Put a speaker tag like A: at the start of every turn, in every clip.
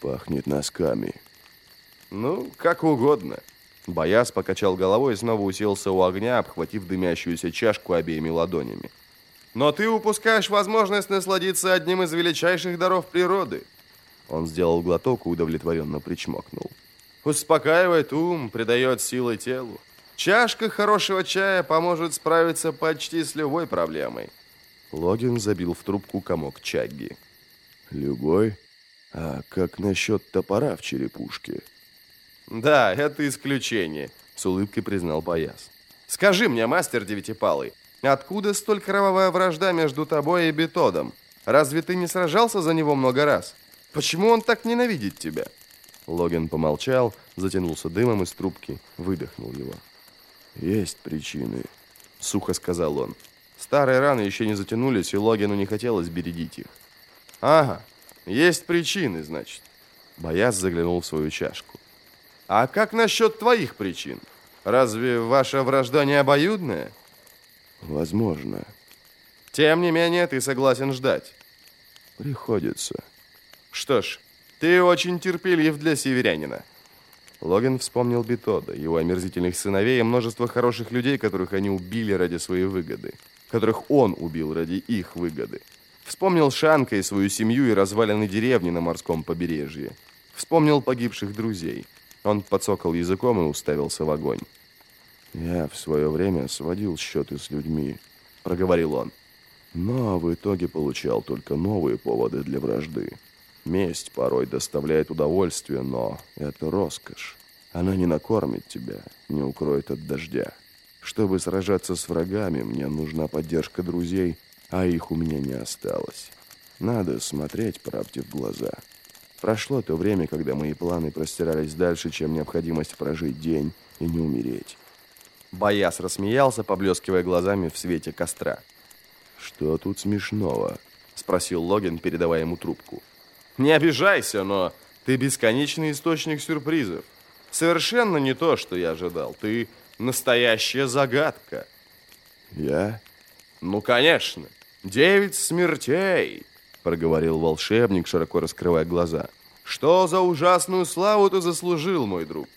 A: Пахнет носками.
B: Ну, как угодно. Бояс покачал головой и снова уселся у огня, обхватив дымящуюся чашку обеими ладонями. Но ты упускаешь возможность насладиться одним из величайших даров природы. Он сделал глоток и удовлетворенно причмокнул. Успокаивает ум, придает силы телу. Чашка хорошего чая поможет справиться почти с любой проблемой. Логин забил в трубку комок чагги.
A: Любой? А как насчет топора в черепушке?
B: Да, это исключение, с улыбкой признал Бояс. Скажи мне, мастер Девятипалый, откуда столь кровавая вражда между тобой и Бетодом? Разве ты не сражался за него много раз? Почему он так ненавидит тебя? Логин помолчал, затянулся дымом из трубки, выдохнул его.
A: «Есть причины», — сухо сказал он.
B: Старые раны еще не затянулись, и Логину не хотелось бередить их. «Ага, есть причины, значит». Бояс заглянул в свою чашку. «А как насчет твоих причин? Разве ваша вражда не обоюдная?»
A: «Возможно».
B: «Тем не менее, ты согласен ждать?»
A: «Приходится».
B: «Что ж, ты очень терпелив для северянина». Логин вспомнил Бетода, его омерзительных сыновей и множество хороших людей, которых они убили ради своей выгоды, которых он убил ради их выгоды. Вспомнил Шанка и свою семью и развалины деревни на морском побережье. Вспомнил погибших друзей. Он подсокал языком и уставился в огонь.
A: «Я в свое время сводил счеты с людьми», — проговорил он. «Но в итоге получал только новые поводы для вражды». Месть порой доставляет удовольствие, но это роскошь. Она не накормит тебя, не укроет от дождя. Чтобы сражаться с врагами, мне нужна поддержка друзей, а их у меня не осталось. Надо смотреть правде в глаза. Прошло то время, когда мои планы простирались дальше, чем необходимость прожить день и не умереть.
B: Бояс рассмеялся, поблескивая глазами в свете костра.
A: «Что тут смешного?»
B: – спросил Логин, передавая ему трубку. Не обижайся, но ты бесконечный источник сюрпризов. Совершенно не то, что я ожидал. Ты настоящая загадка.
A: Я?
B: Ну, конечно. Девять смертей, проговорил волшебник, широко раскрывая глаза. Что за ужасную славу ты заслужил, мой друг?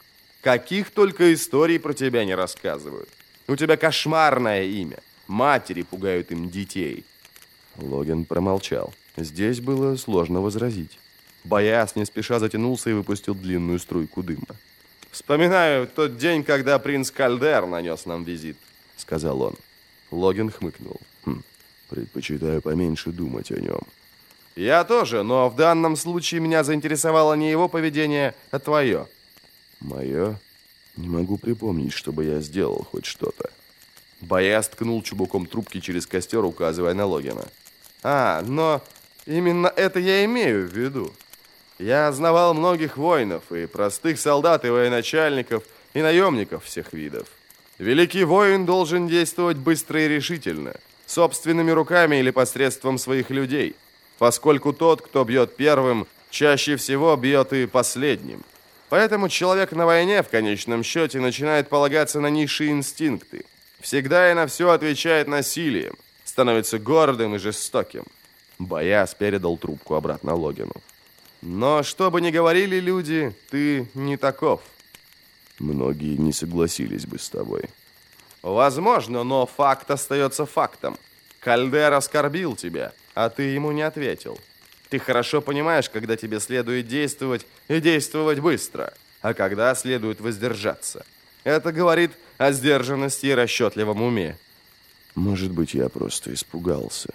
B: Каких только историй про тебя не рассказывают. У тебя кошмарное имя. Матери пугают им детей. Логин промолчал. Здесь было сложно возразить. Бояс не спеша затянулся и выпустил длинную струйку дыма. «Вспоминаю тот день, когда принц Кальдер нанес нам визит», — сказал он. Логин хмыкнул.
A: Хм, «Предпочитаю поменьше думать о нем».
B: «Я тоже, но в данном случае меня заинтересовало не его поведение, а твое».
A: «Мое? Не могу припомнить, чтобы я сделал хоть что-то».
B: Бояс ткнул чубуком трубки через костер, указывая на Логина. «А, но Именно это я имею в виду. Я знавал многих воинов, и простых солдат, и военачальников, и наемников всех видов. Великий воин должен действовать быстро и решительно, собственными руками или посредством своих людей, поскольку тот, кто бьет первым, чаще всего бьет и последним. Поэтому человек на войне в конечном счете начинает полагаться на низшие инстинкты. Всегда и на все отвечает насилием, становится гордым и жестоким. Бояс передал трубку обратно Логину. Но что бы ни говорили люди, ты не таков.
A: Многие не согласились бы с тобой.
B: Возможно, но факт остается фактом. Кальдер оскорбил тебя, а ты ему не ответил. Ты хорошо понимаешь, когда тебе следует действовать и действовать быстро, а когда следует воздержаться. Это говорит о сдержанности и расчетливом уме.
A: Может быть, я просто испугался.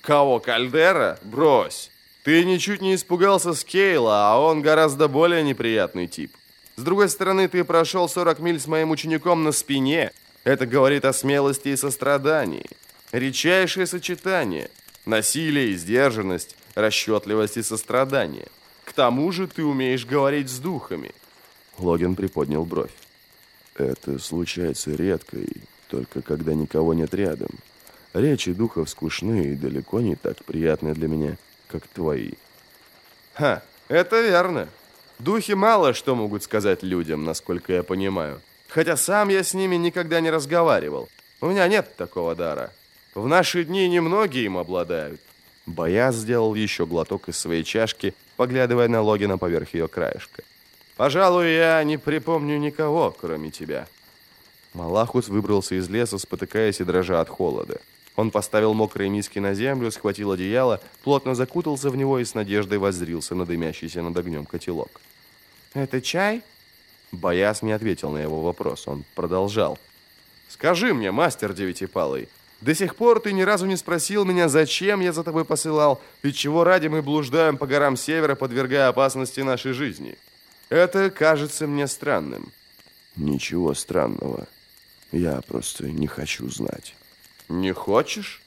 B: Кого, Кальдера? Брось. Ты ничуть не испугался Скейла, а он гораздо более неприятный тип. С другой стороны, ты прошел 40 миль с моим учеником на спине. Это говорит о смелости и сострадании. Редчайшее сочетание. Насилие и сдержанность, расчетливость и сострадание. К тому же ты умеешь говорить с духами.
A: Логин приподнял бровь. Это случается редко и только когда никого нет рядом. Речи духов скучны и далеко не так приятны для меня, как твои.
B: Ха, это верно. Духи мало что могут сказать людям, насколько я понимаю. Хотя сам я с ними никогда не разговаривал. У меня нет такого дара. В наши дни немногие им обладают. Бояз сделал еще глоток из своей чашки, поглядывая на Логина поверх ее краешка. «Пожалуй, я не припомню никого, кроме тебя». Малахус выбрался из леса, спотыкаясь и дрожа от холода. Он поставил мокрые миски на землю, схватил одеяло, плотно закутался в него и с надеждой воззрился на дымящийся над огнем котелок. «Это чай?» Бояс не ответил на его вопрос. Он продолжал. «Скажи мне, мастер девятипалый, до сих пор ты ни разу не спросил меня, зачем я за тобой посылал, и чего ради мы блуждаем по горам севера, подвергая опасности нашей жизни. Это кажется мне странным».
A: «Ничего странного. Я просто не хочу знать».
B: «Не хочешь?»